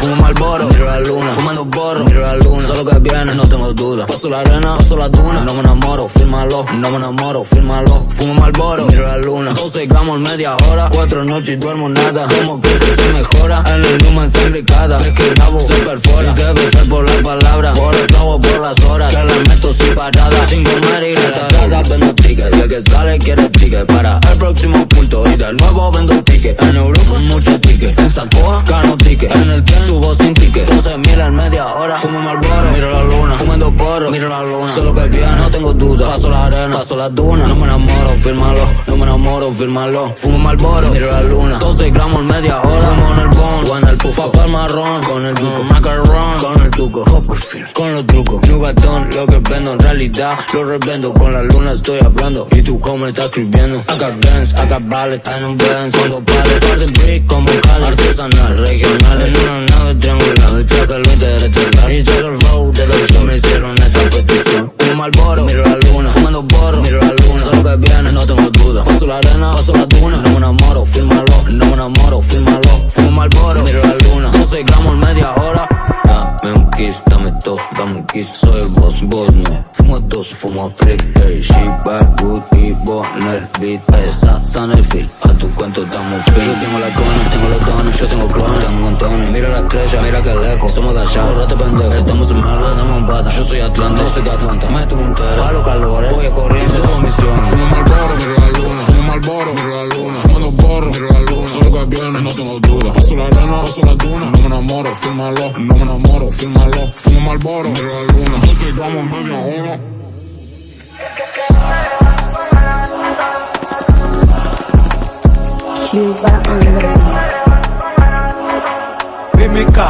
Fumo Malboro, miro la luna. Fumando porro, miro la luna. Solo que viene, no tengo duda. Paso la arena, paso la duna. No me enamoro, fírmalo. No me enamoro, fírmalo. Fumo Malboro, miro la luna. 12 gramos media hora. Cuatro noches y duermo nada. Como que se mejora las horas Que la meto sin parada Sin comer y retarada Vendo tickets el que sale quiere ticket Para el próximo punto Y de nuevo vendo ticket En Europa mucho ticket En Sacoa, gano ticket En el tren subo sin ticket. 12 mil en media hora Fumo Malboro, miro la luna Fumando porro, miro la luna. Solo que viene, no tengo duda Paso la arena, paso la duna. No me enamoro, fírmalo No me enamoro, fírmalo. Fumo Malboro, miro la luna. 12 gramos en media hora Fumo en el bong, o el puff Papá marrón, con el Macarón, con el tuco Con los trucos Nubatón, lo que vendo en realidad. Lo revendo, con la luna estoy hablando. Y tu home está escribiendo. Acá dance, acá ballet En un Benz, son dos pales Parte brick como Cali Artesanal, regional En una nave triangular Y traje el interestelar Y traje el flow de los Me hicieron esa petición. Un Malboro, miro la luna. Fumando porro, miro la luna. Solo que viene, no tengo duda. Paso la arena, paso la duna. No me enamoro, fírmalo. No me enamoro, fírmalo. Fumo Malboro, miro la kiss Soy boss, boss no. Fumo dos, fumo she bad, good y el beat Esa, sana el feel A tu cuento damos fin. Yo tengo la cona, tengo los dones Yo tengo clones, tengo montones Mira la estrella, mira que lejos Somos de allá, borrate pendejo Estamos en mar, damos en pata Yo soy Atlanta, yo soy de Atlanta. Meto un entero, a los calores Voy a corriendo, subo misión Fumo Malboro, miro la luna. Fumo Malboro, miro la luna viene, no tengo duda Paso la arena, paso la duna No me enamoro, fírmalo. No me enamoro, fírmalo. Fumo Malboro, miro la luna. 12 gramos media hora Cuba on the beat. Mimika